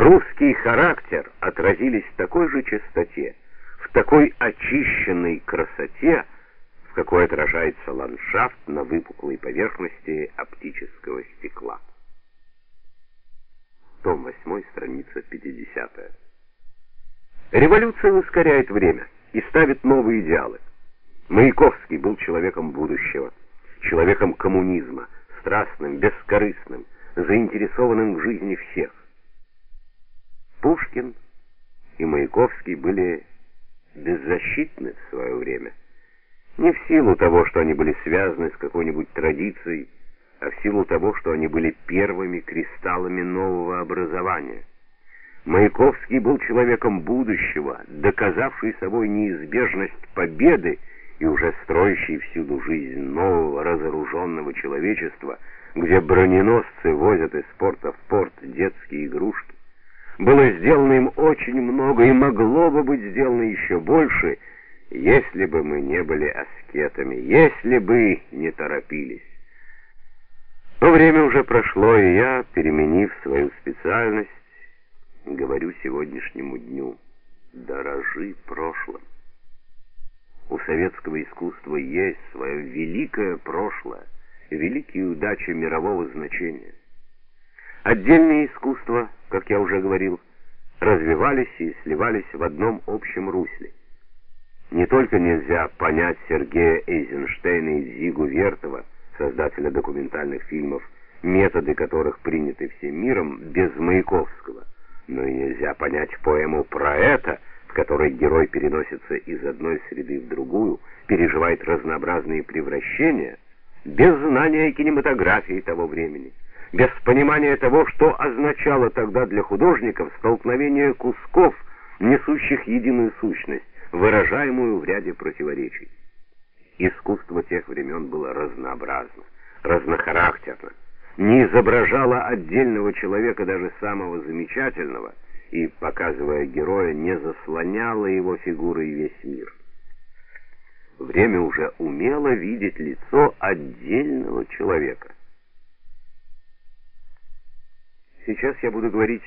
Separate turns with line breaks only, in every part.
русский характер отразились в такой же чистоте, в такой очищенной красоте, в какой отражается ландшафт на выпуклой поверхности оптического стекла. Том 8, страница 50. Революция ускоряет время и ставит новые идеалы. Маяковский был человеком будущего, человеком коммунизма, страстным, бескорыстным, заинтересованным в жизни всех. Пушкин и Маяковский были беззащитны в свое время. Не в силу того, что они были связаны с какой-нибудь традицией, а в силу того, что они были первыми кристаллами нового образования. Маяковский был человеком будущего, доказавший собой неизбежность победы и уже строящий всюду жизнь нового разоруженного человечества, где броненосцы возят из порта в порт детские игрушки. Было сделано им очень много и могло бы быть сделано еще больше, если бы мы не были аскетами, если бы не торопились. Но время уже прошло, и я, переменив свою специальность, говорю сегодняшнему дню, дорожи прошлым. У советского искусства есть свое великое прошлое, великие удачи мирового значения. Отдельные искусства, как я уже говорил, развивались и сливались в одном общем русле. Не только нельзя понять Сергея Эйзенштейна и Зигу Вертова, создателя документальных фильмов, методы которых приняты всем миром, без Маяковского, но и нельзя понять поэму про это, в которой герой переносится из одной среды в другую, переживает разнообразные превращения, без знания кинематографии того времени, без понимания того, что означало тогда для художников столкновение кусков, несущих единую сущность, выражаемую в ряде противоречий. Искусство тех времен было разнообразно, разнохарактерно, не изображало отдельного человека, даже самого замечательного, и, показывая героя, не заслоняло его фигурой весь мир. Время уже умело видеть лицо отдельного человека. Сейчас я буду говорить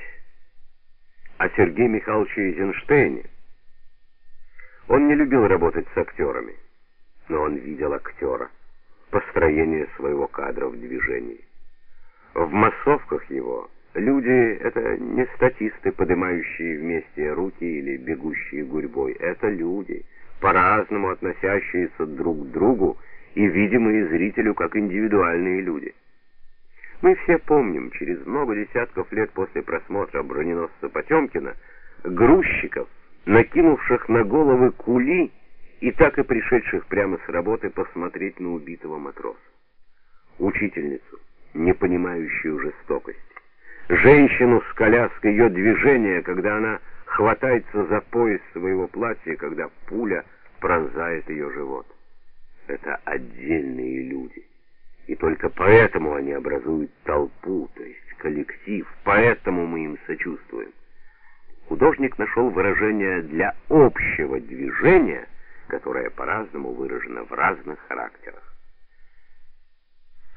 о Сергее Михайловиче Эйзенштейне. Он не любил работать с актерами но он видел актера, построение своего кадра в движении. В массовках его люди — это не статисты, поднимающие вместе руки или бегущие гурьбой. Это люди, по-разному относящиеся друг к другу и видимые зрителю как индивидуальные люди. Мы все помним, через много десятков лет после просмотра броненосца Потемкина, грузчиков, накинувших на головы кули, и так и пришедших прямо с работы посмотреть на убитого матроса. Учительницу, не понимающую жестокости. Женщину с коляской, ее движение, когда она хватается за пояс своего платья, когда пуля пронзает ее живот. Это отдельные люди. И только поэтому они образуют толпу, то есть коллектив, поэтому мы им сочувствуем. Художник нашел выражение для общего движения – которая по-разному выражена в разных характерах.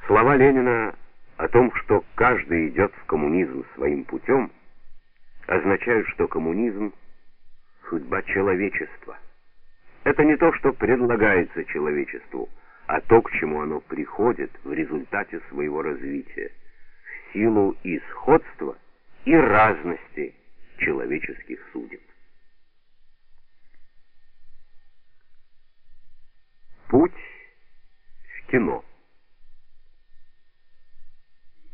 Слова Ленина о том, что каждый идет в коммунизм своим путем, означают, что коммунизм — судьба человечества. Это не то, что предлагается человечеству, а то, к чему оно приходит в результате своего развития, в силу и сходства, и разности человеческих судеб. Путь в кино.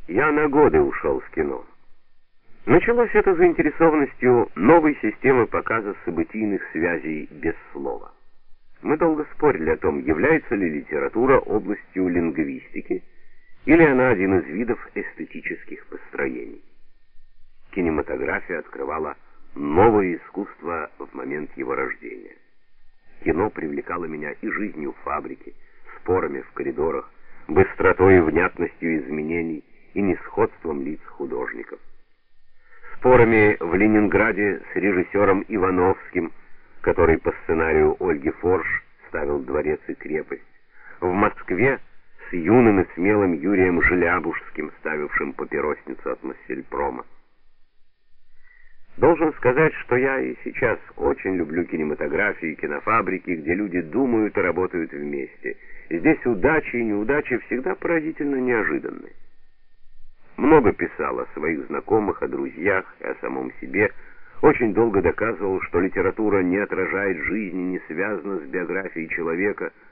Я на годы ушел в кино. Началось это заинтересованностью новой системы показа событийных связей без слова. Мы долго спорили о том, является ли литература областью лингвистики, или она один из видов эстетических построений. Кинематография открывала новое искусство в момент его рождения. Кино привлекало меня и жизнью фабрики, спорами в коридорах, быстротой и внятностью изменений и несходством лиц художников. Спорами в Ленинграде с режиссером Ивановским, который по сценарию Ольги Форш ставил дворец и крепость. В Москве с юным и смелым Юрием Желябужским, ставившим папиросницу от Массельпрома. Должен сказать, что я и сейчас очень люблю кинематографию и кинофабрики, где люди думают и работают вместе. Здесь удачи и неудачи всегда поразительно неожиданны. Много писал о своих знакомых, о друзьях и о самом себе. Очень долго доказывал, что литература не отражает жизни, не связана с биографией человека –